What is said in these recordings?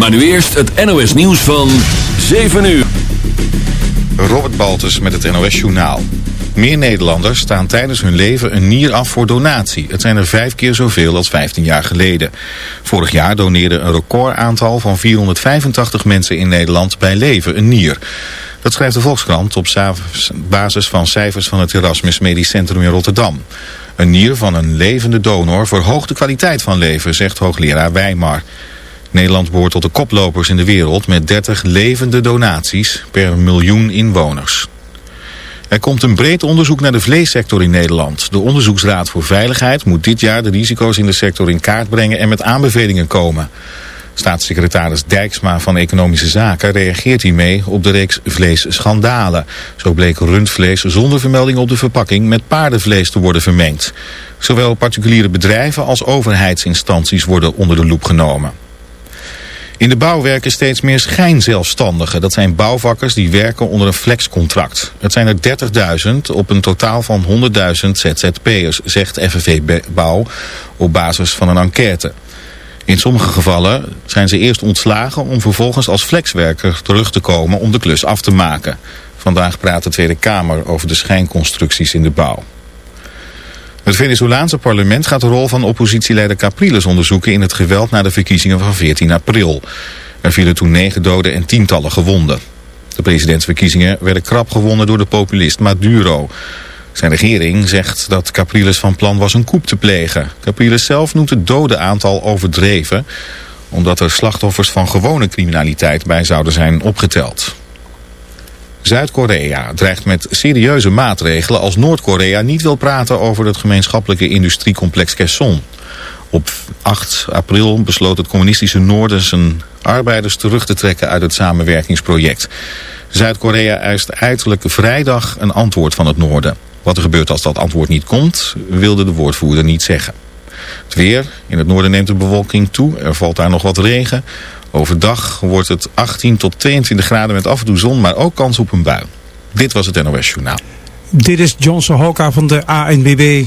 Maar nu eerst het NOS nieuws van 7 uur. Robert Baltus met het NOS Journaal. Meer Nederlanders staan tijdens hun leven een nier af voor donatie. Het zijn er vijf keer zoveel als 15 jaar geleden. Vorig jaar doneerde een recordaantal van 485 mensen in Nederland bij leven een nier. Dat schrijft de Volkskrant op basis van cijfers van het Erasmus Medisch Centrum in Rotterdam. Een nier van een levende donor verhoogt de kwaliteit van leven, zegt hoogleraar Wijmar. Nederland behoort tot de koplopers in de wereld met 30 levende donaties per miljoen inwoners. Er komt een breed onderzoek naar de vleessector in Nederland. De Onderzoeksraad voor Veiligheid moet dit jaar de risico's in de sector in kaart brengen en met aanbevelingen komen. Staatssecretaris Dijksma van Economische Zaken reageert hiermee op de reeks vleesschandalen. Zo bleek rundvlees zonder vermelding op de verpakking met paardenvlees te worden vermengd. Zowel particuliere bedrijven als overheidsinstanties worden onder de loep genomen. In de bouw werken steeds meer schijnzelfstandigen. Dat zijn bouwvakkers die werken onder een flexcontract. Het zijn er 30.000 op een totaal van 100.000 ZZP'ers, zegt FNV Bouw op basis van een enquête. In sommige gevallen zijn ze eerst ontslagen om vervolgens als flexwerker terug te komen om de klus af te maken. Vandaag praat de Tweede Kamer over de schijnconstructies in de bouw. Het Venezolaanse parlement gaat de rol van oppositieleider Capriles onderzoeken in het geweld na de verkiezingen van 14 april. Er vielen toen negen doden en tientallen gewonden. De presidentsverkiezingen werden krap gewonnen door de populist Maduro. Zijn regering zegt dat Capriles van plan was een coup te plegen. Capriles zelf noemt het dodenaantal overdreven... omdat er slachtoffers van gewone criminaliteit bij zouden zijn opgeteld. Zuid-Korea dreigt met serieuze maatregelen als Noord-Korea niet wil praten over het gemeenschappelijke industriecomplex Kaesong. Op 8 april besloot het communistische Noorden zijn arbeiders terug te trekken uit het samenwerkingsproject. Zuid-Korea eist uiterlijk vrijdag een antwoord van het Noorden. Wat er gebeurt als dat antwoord niet komt, wilde de woordvoerder niet zeggen. Het weer. In het noorden neemt de bewolking toe. Er valt daar nog wat regen. Overdag wordt het 18 tot 22 graden met af en toe zon, maar ook kans op een bui. Dit was het NOS Journaal. Dit is Johnson Hoka van de ANBB.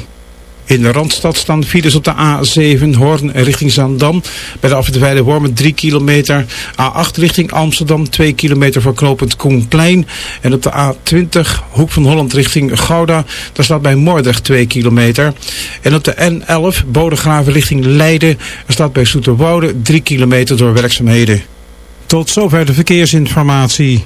In de Randstad staan files op de A7 Hoorn richting Zaandam. Bij de afwitweide Wormen 3 kilometer. A8 richting Amsterdam 2 kilometer voor knooppunt Koenplein. En op de A20 Hoek van Holland richting Gouda. Daar staat bij Moordrecht 2 kilometer. En op de N11 Bodegraven richting Leiden. Staat bij Soeterwoude 3 kilometer door werkzaamheden. Tot zover de verkeersinformatie.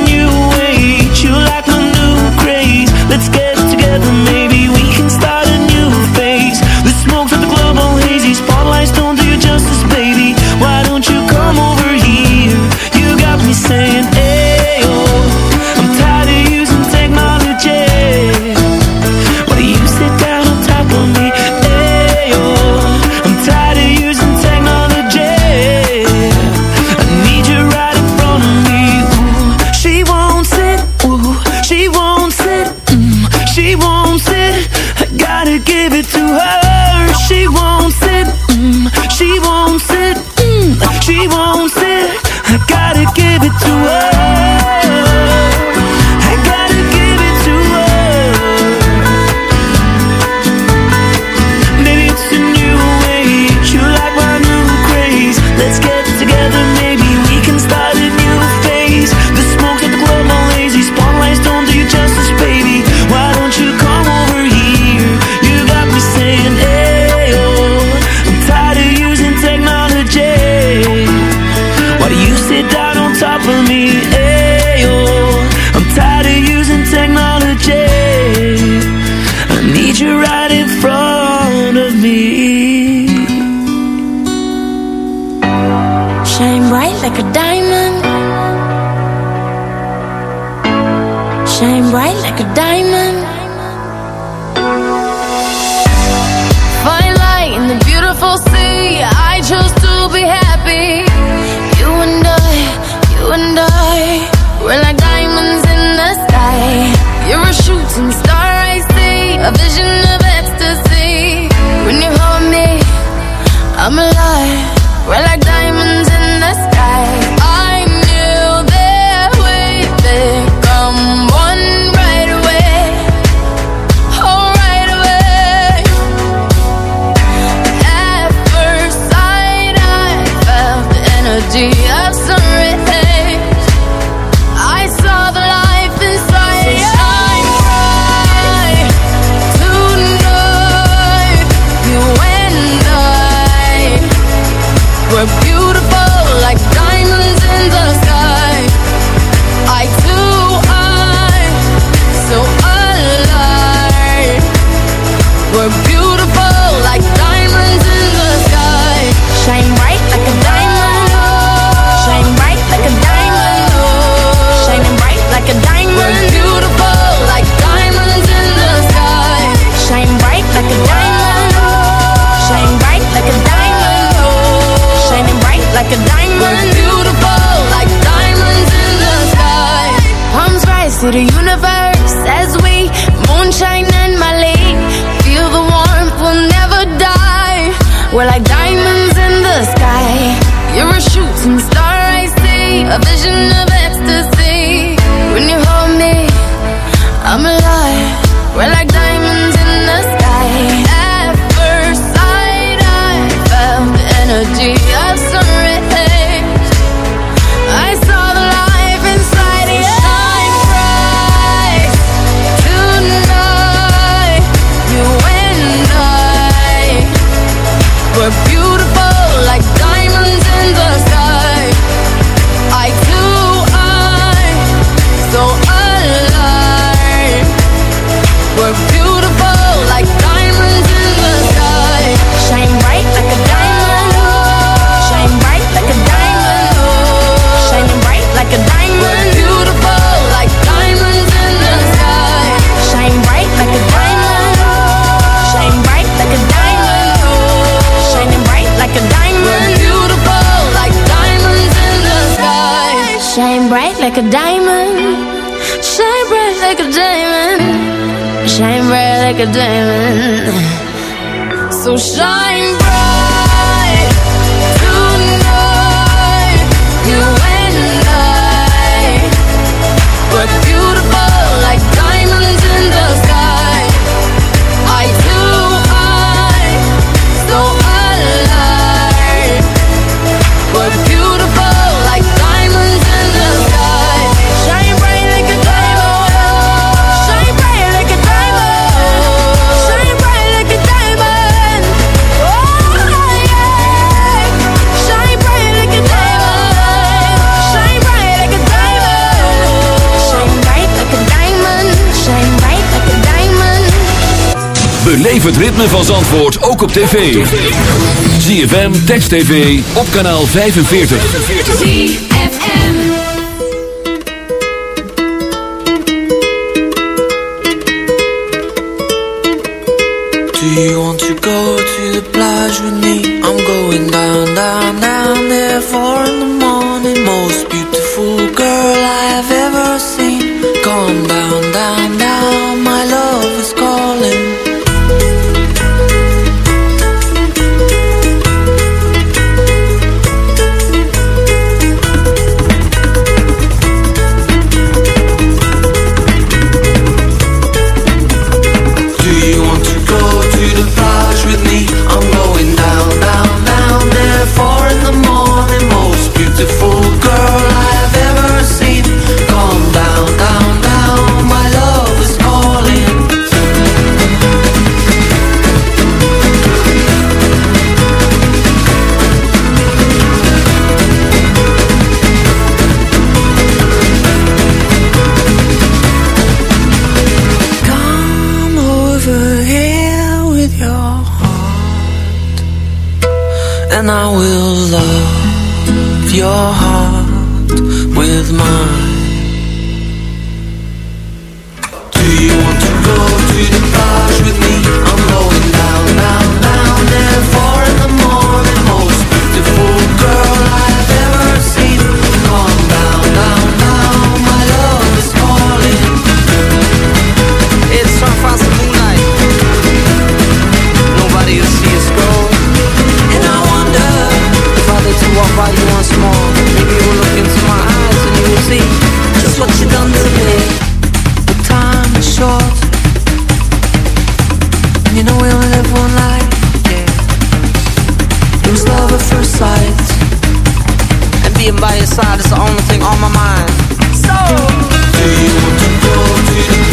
Let's get together, I'm alive. To the damn Beleef het ritme van Zandvoort ook op tv. ZFM, Text TV, op kanaal 45. ZFM Do you want to go to the plage with me? I'm going down, down, down there for in the morning Most beautiful girl I've ever seen Calm down see by your side is the only thing on my mind. So, do you want to go to the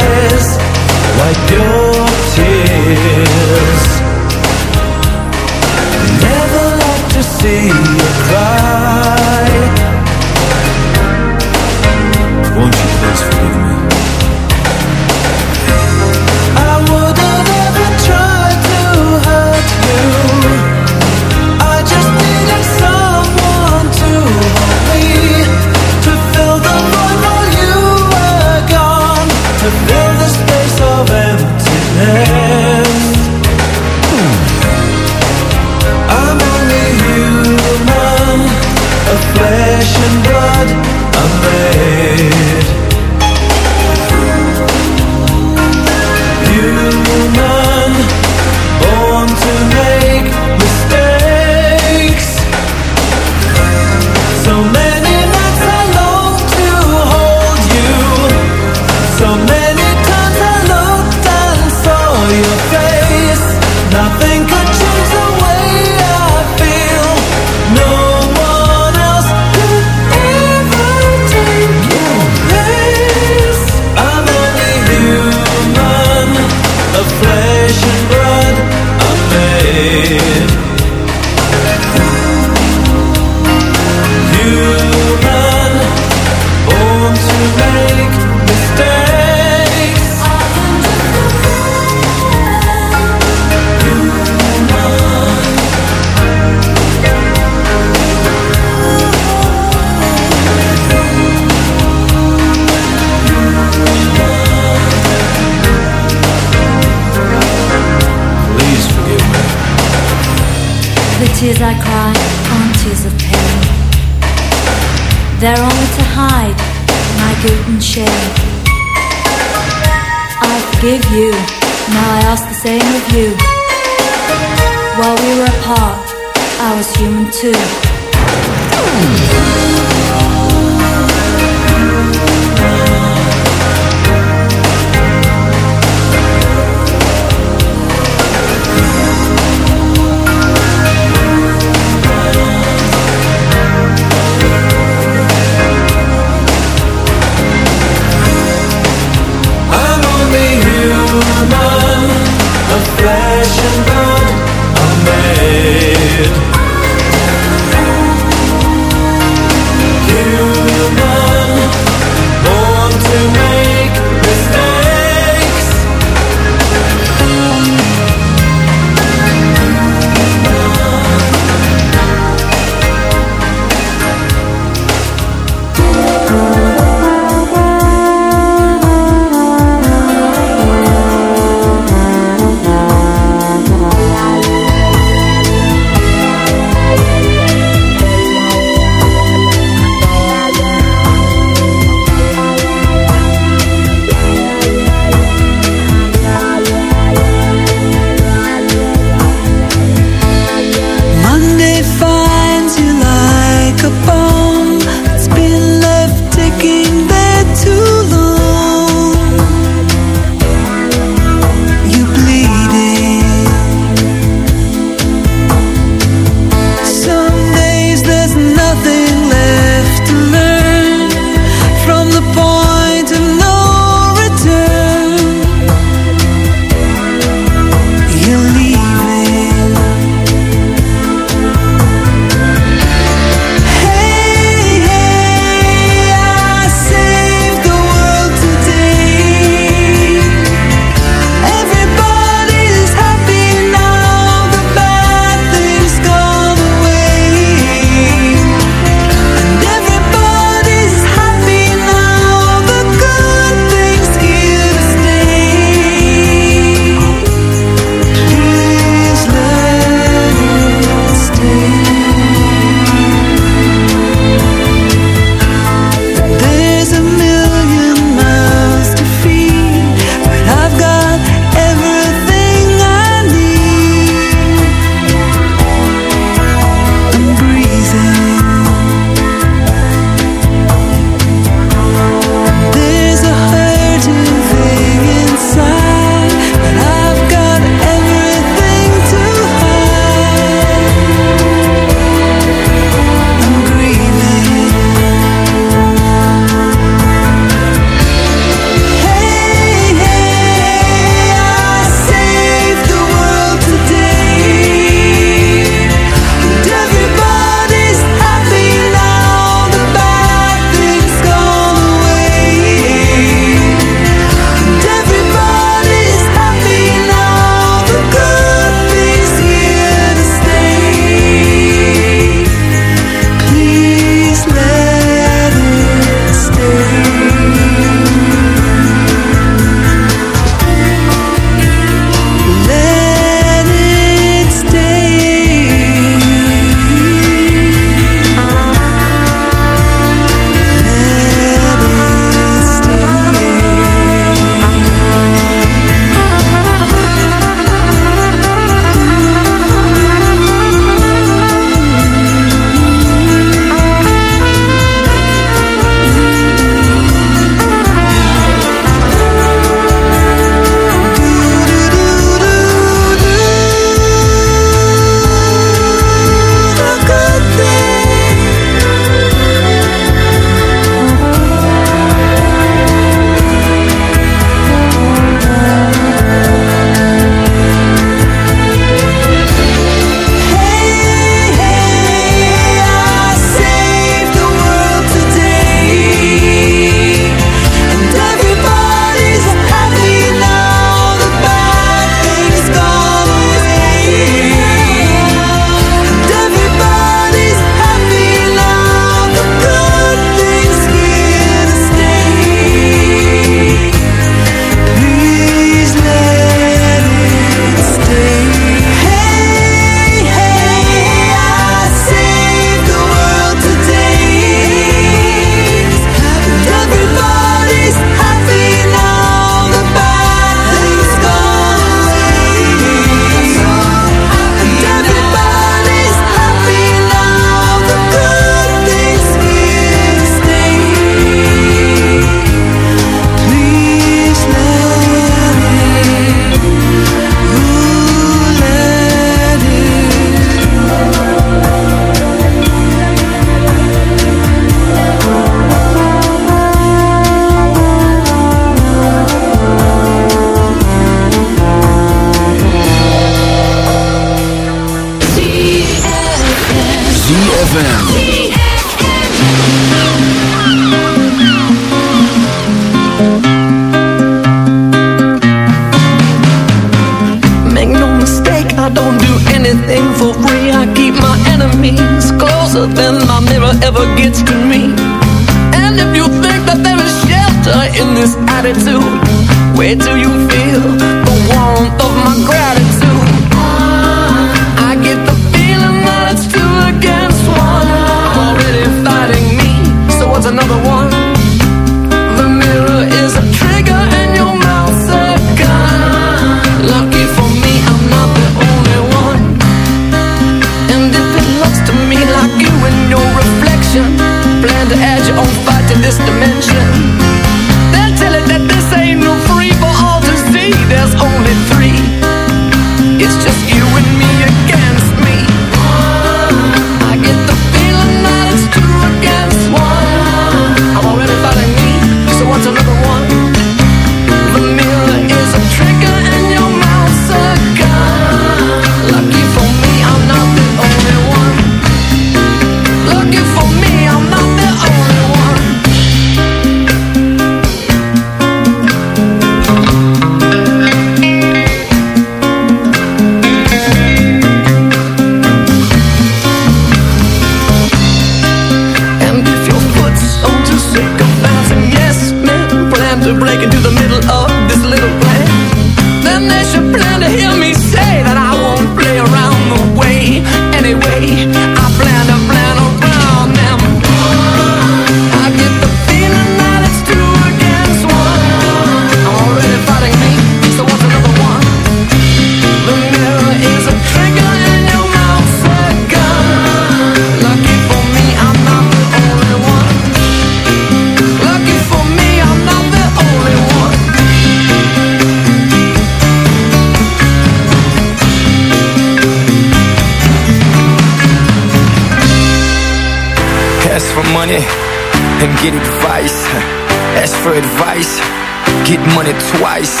money twice.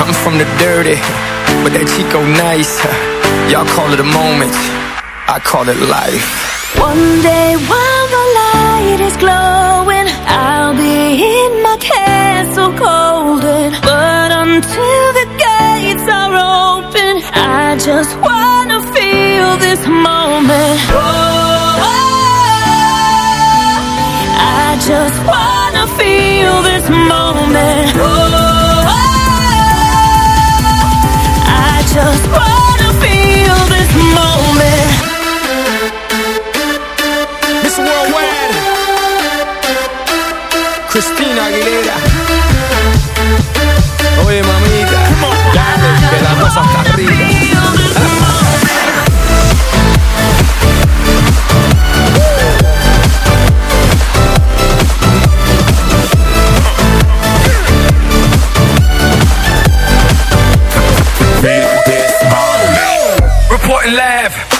I'm from the dirty, but that Chico nice. Y'all call it a moment, I call it life. One day while Christina Aguilera. Oye, mamita, dale, que la cosa está rica. Live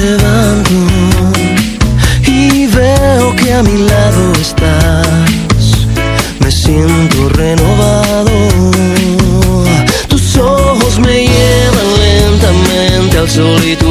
levanto y veo que a mi lado estás. Me siento renovado. Tus ojos me llevan lentamente al solito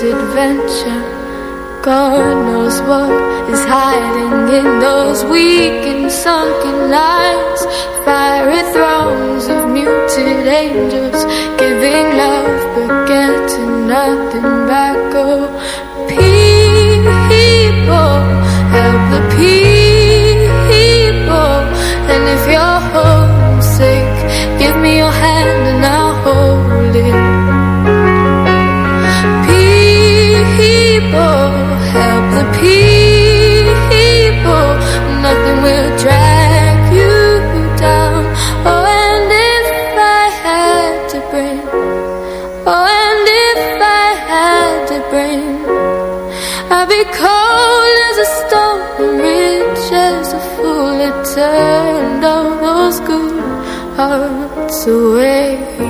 misadventure. God knows what is hiding in those weak and sunken lines. Fiery thrones of muted angels giving love but getting nothing back. Oh, people, help the people. And if you're the people, nothing will drag you down. Oh, and if I had to bring, oh, and if I had to bring, I'd be cold as a stone, rich as a fool. Turned all those good hearts away.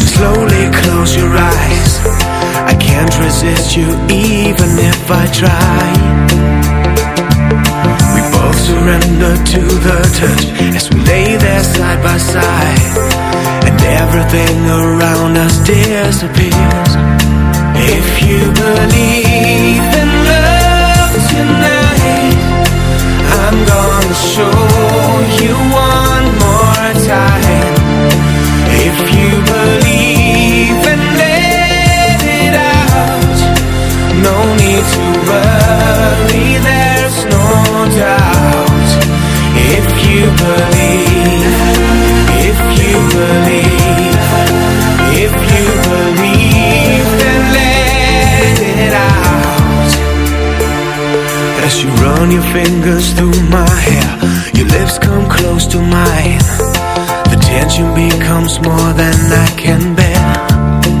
Slowly close your eyes. I can't resist you even if I try. We both surrender to the touch as we lay there side by side. And everything around us disappears. If you believe in love tonight, I'm gonna show you one more time. If you no need to worry, there's no doubt. If you believe, if you believe, if you believe, then let it out. As you run your fingers through my hair, your lips come close to mine. The tension becomes more than I can bear.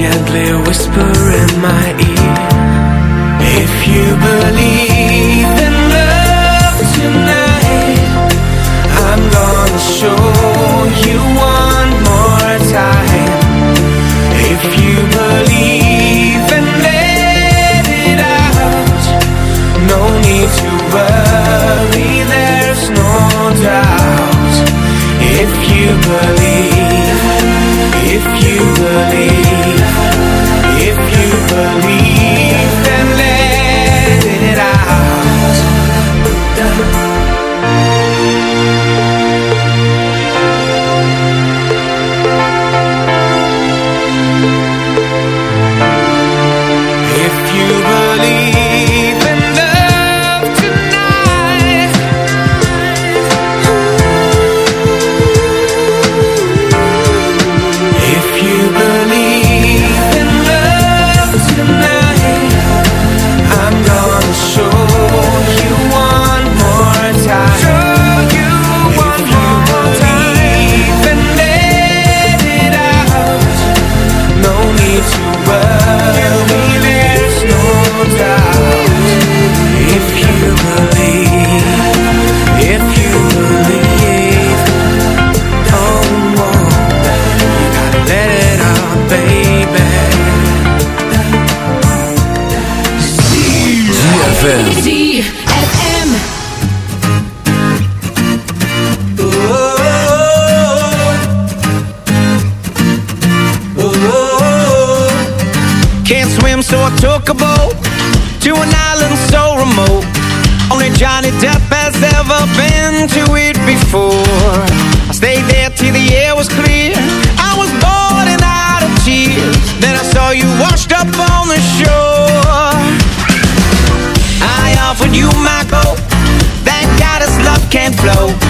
Gently whisper in my ear. If you believe in love tonight, I'm gonna show you one more time. If you believe and let it out, no need to worry, there's no doubt. If you believe, if you believe, if you believe, then let it out. You Johnny has ever been to it before. I stayed there till the air was clear. I was bored and out of tears. Then I saw you washed up on the shore. I offered you my coat. Thank God his love can't flow.